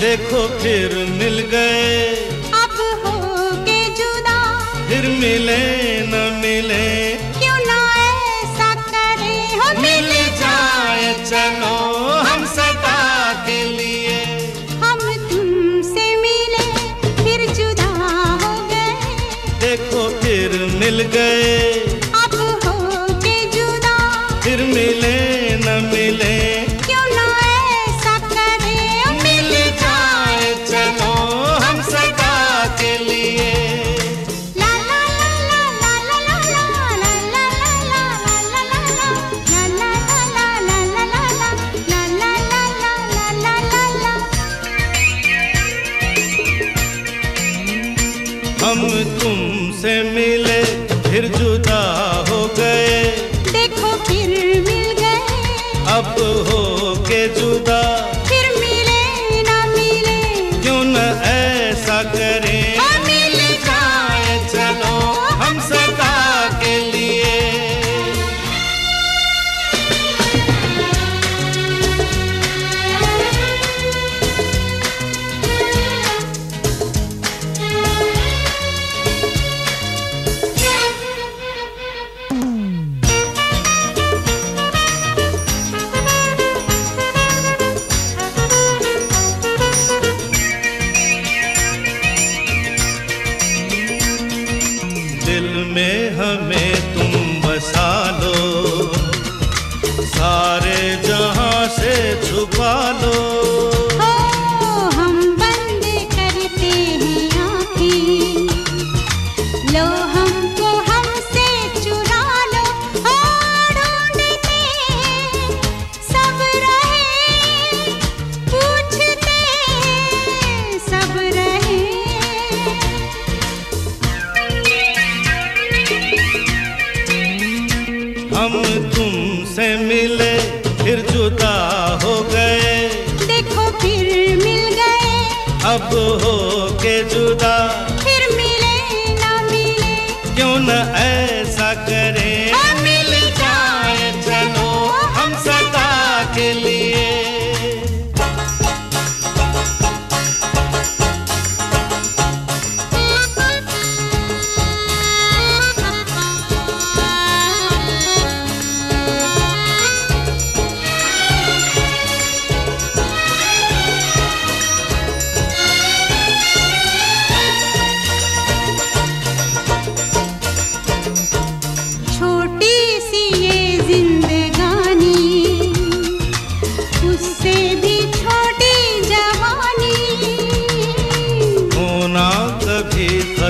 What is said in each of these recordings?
देखो फिर मिल गए। अब हो के जुदा। फिर मिले न मिले। हम तुमसे मिले फिर जुदा हो गए। देखो फिर मिल गए। अब दिल में हमें तुम बसा हम तुमसे मिले फिर जुदा हो गए। देखो फिर मिल गए। अब हो के जुदा।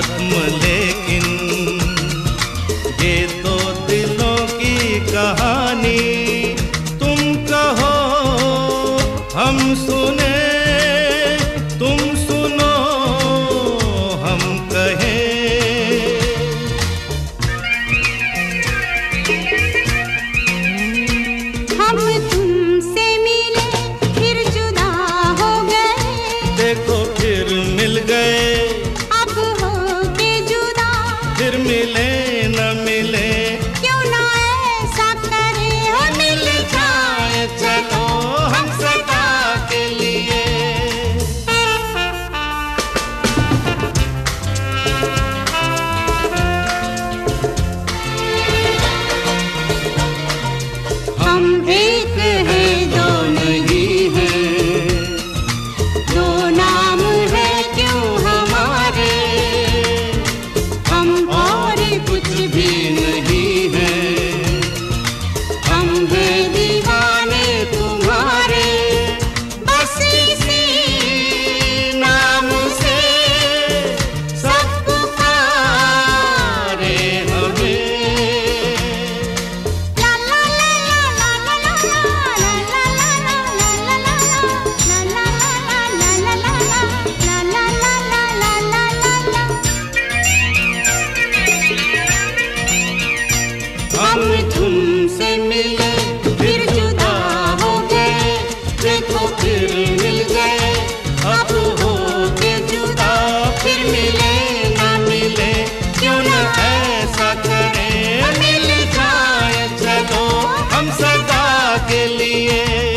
खत्म लेकिन ये तो के लिए।